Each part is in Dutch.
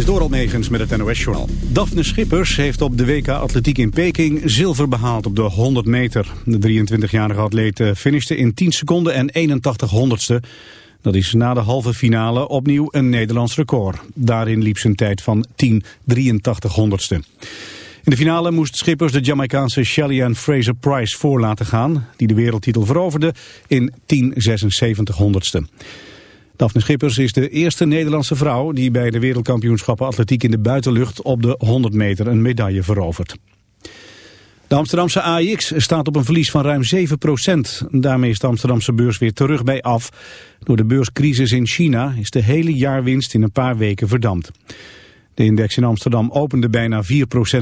is door Almegens met het NOS-journaal. Daphne Schippers heeft op de WK Atletiek in Peking zilver behaald op de 100 meter. De 23-jarige atleet eh, finishte in 10 seconden en 81 honderdste. Dat is na de halve finale opnieuw een Nederlands record. Daarin liep zijn tijd van 10 83 honderdste. In de finale moest Schippers de Jamaicaanse Shelly Fraser Price voor laten gaan... die de wereldtitel veroverde in 10 76 honderdste. Daphne Schippers is de eerste Nederlandse vrouw die bij de wereldkampioenschappen atletiek in de buitenlucht op de 100 meter een medaille verovert. De Amsterdamse AIX staat op een verlies van ruim 7% Daarmee is de Amsterdamse beurs weer terug bij af. Door de beurscrisis in China is de hele jaarwinst in een paar weken verdampt. De index in Amsterdam opende bijna 4%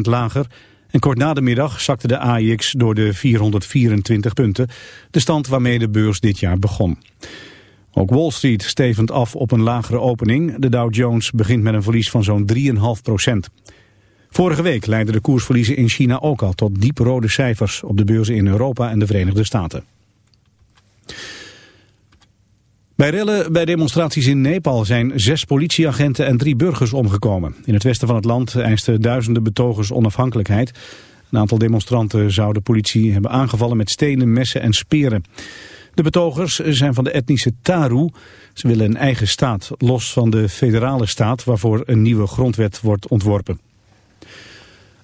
lager. En kort na de middag zakte de AIX door de 424 punten. De stand waarmee de beurs dit jaar begon. Ook Wall Street stevend af op een lagere opening. De Dow Jones begint met een verlies van zo'n 3,5 procent. Vorige week leidden de koersverliezen in China ook al tot diep rode cijfers op de beurzen in Europa en de Verenigde Staten. Bij rellen bij demonstraties in Nepal zijn zes politieagenten en drie burgers omgekomen. In het westen van het land eisten duizenden betogers onafhankelijkheid. Een aantal demonstranten zou de politie hebben aangevallen met stenen, messen en speren. De betogers zijn van de etnische Taru. Ze willen een eigen staat, los van de federale staat... waarvoor een nieuwe grondwet wordt ontworpen.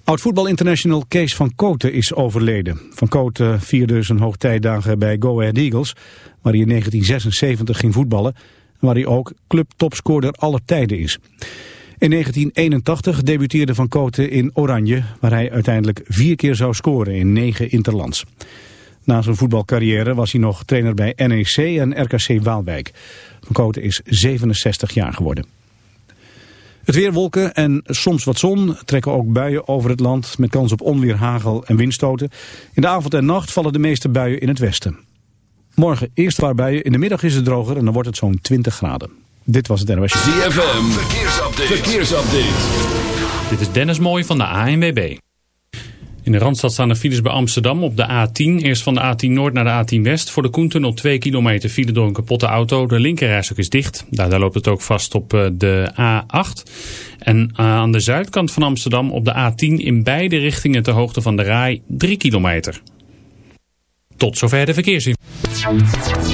Oud-voetbal-international Kees van Koten is overleden. Van Koten vierde zijn hoogtijdagen bij Go Ahead Eagles... waar hij in 1976 ging voetballen... en waar hij ook clubtopscorer aller tijden is. In 1981 debuteerde Van Koten in Oranje... waar hij uiteindelijk vier keer zou scoren in negen interlands. Na zijn voetbalcarrière was hij nog trainer bij NEC en RKC Waalwijk. Van Koten is 67 jaar geworden. Het weer wolken en soms wat zon trekken ook buien over het land... met kans op onweer, hagel en windstoten. In de avond en nacht vallen de meeste buien in het westen. Morgen eerst paar buien, in de middag is het droger en dan wordt het zo'n 20 graden. Dit was het NOS. ZFM, verkeersupdate. verkeersupdate. Dit is Dennis Mooij van de ANWB. In de Randstad staan de files bij Amsterdam op de A10. Eerst van de A10 Noord naar de A10 West. Voor de Koentunnel 2 kilometer file door een kapotte auto. De linkerrijstok is dicht. Daar, loopt het ook vast op eh, de A8. En eh, aan de zuidkant van Amsterdam op de A10 in beide richtingen ter hoogte van de Rai 3 kilometer. Tot zover de verkeersinformatie.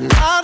Not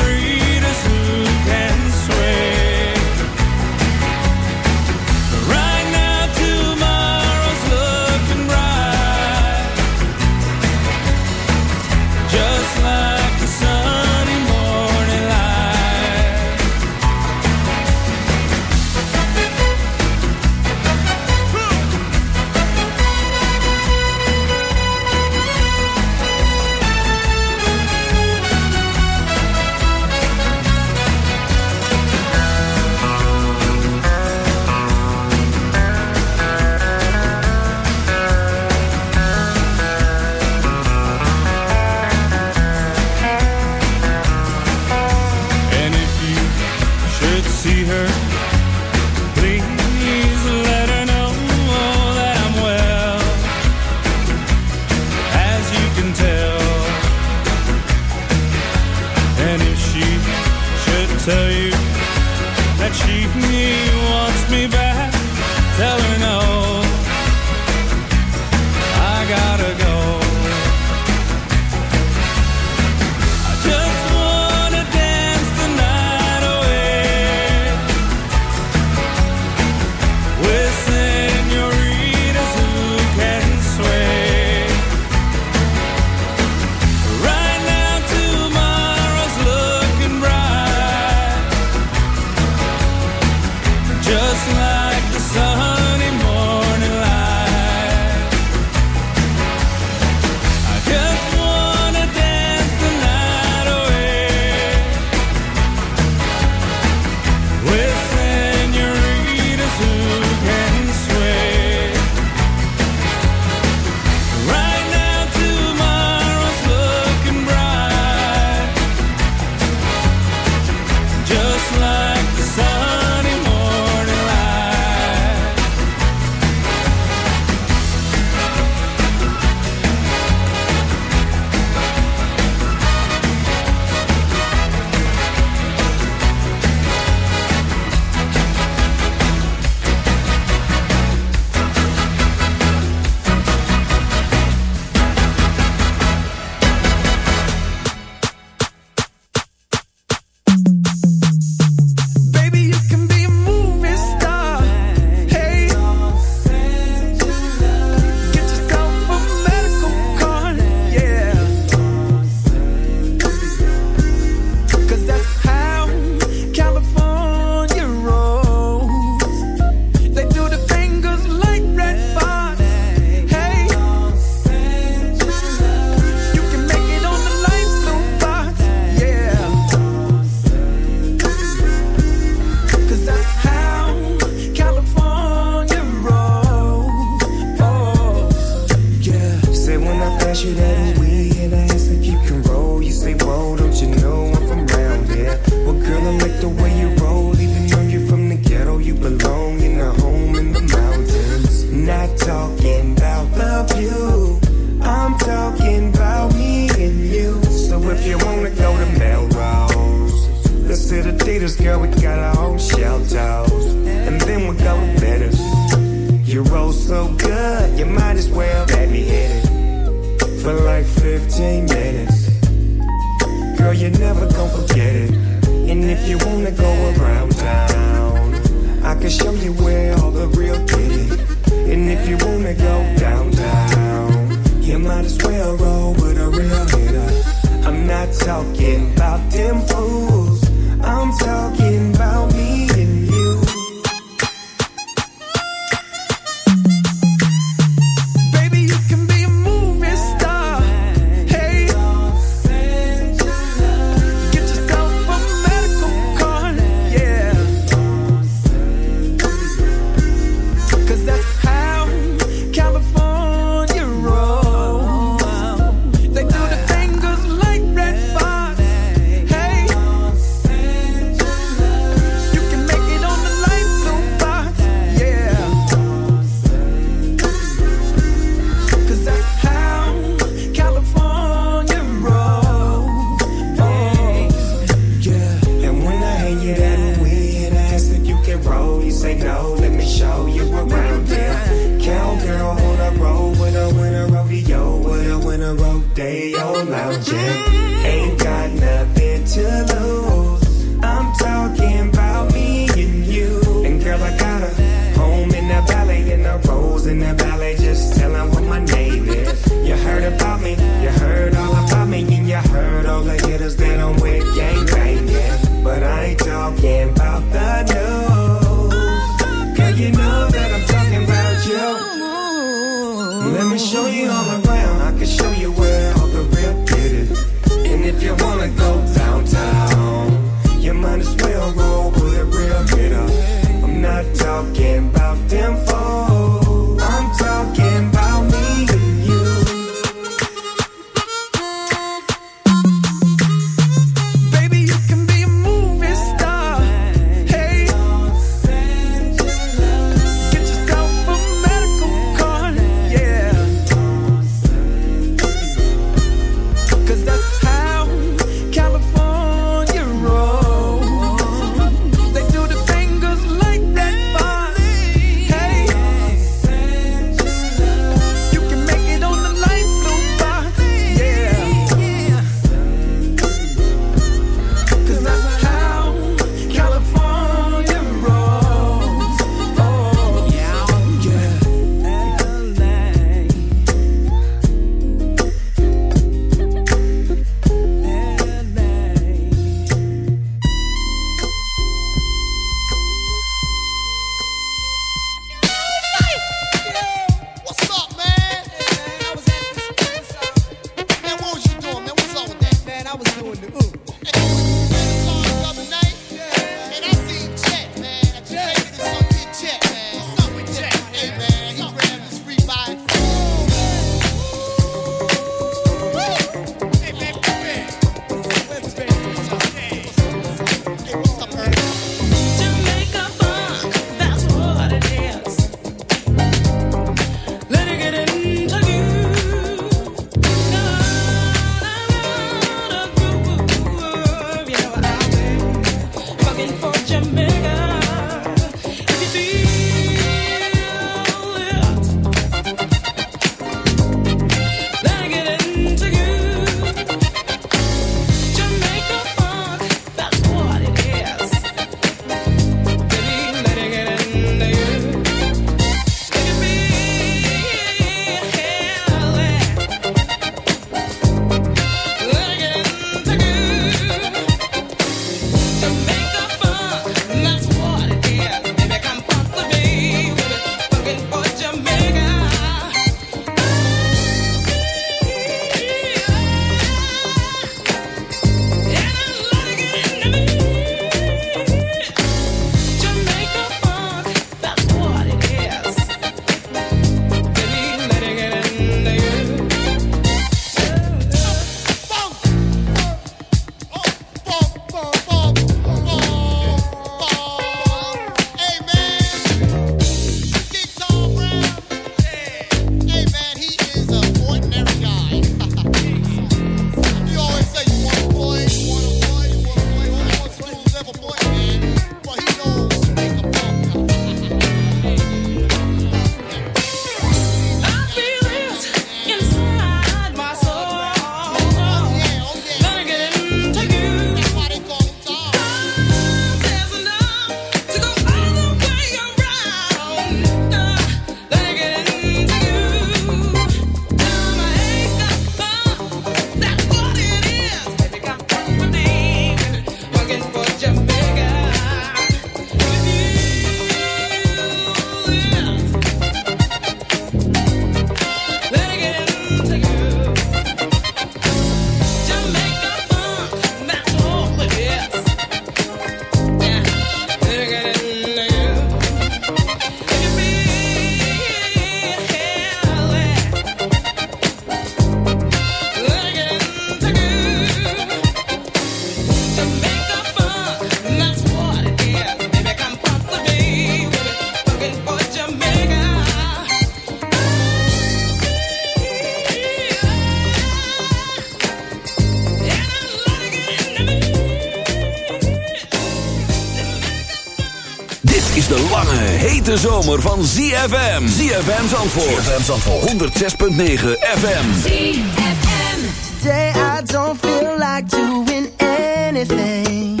van ZFM. ZFM Zandvoort. ZFM Zandvoort. 106.9 FM. ZFM. Today I don't feel like doing anything.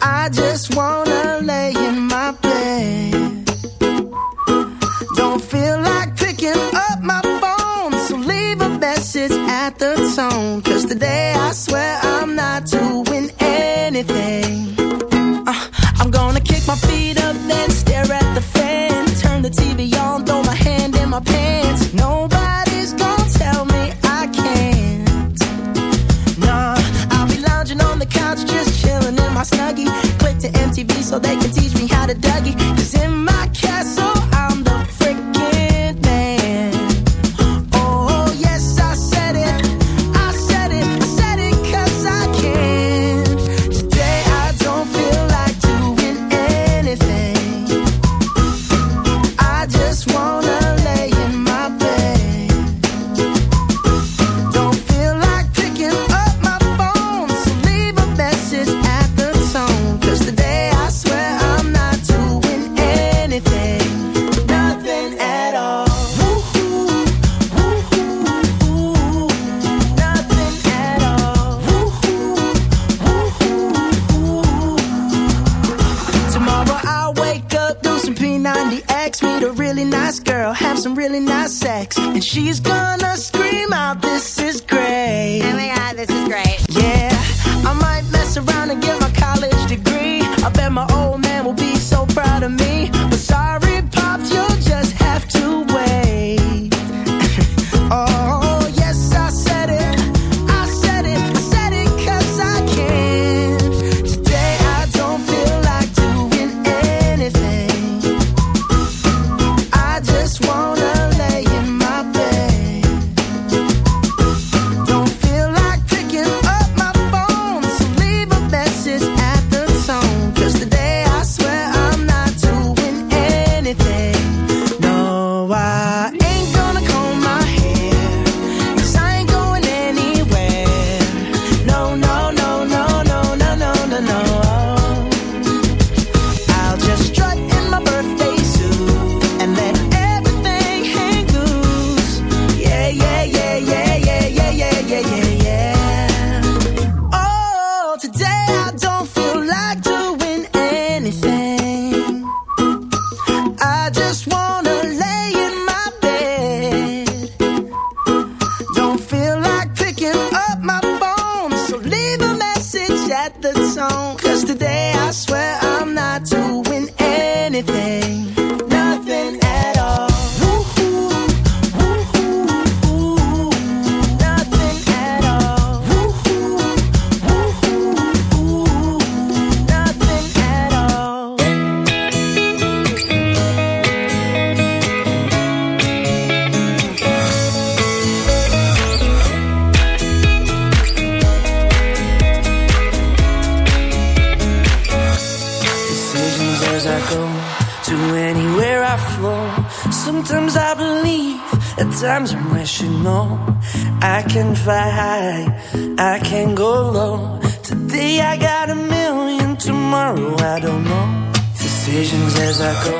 I just wanna lay in my bed. Don't feel like picking up my phone. So leave a message at the tone. Cause today I swear I echo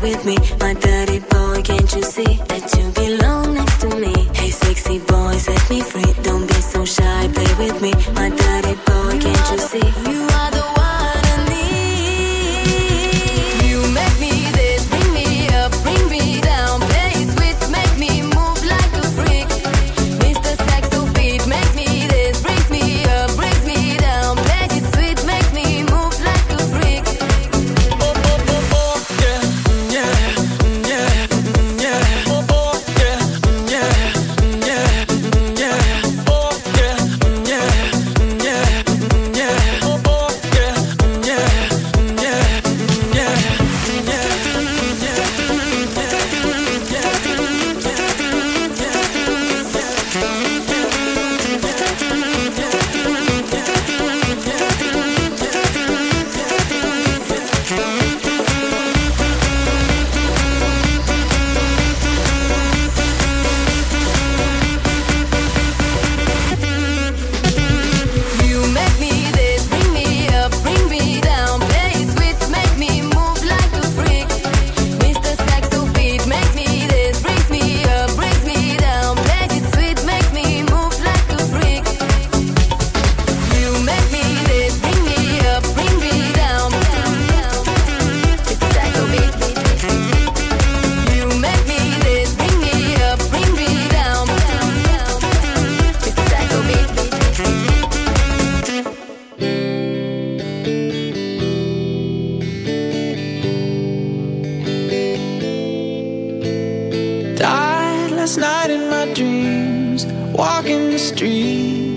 with me, my dirty boy, can't you see?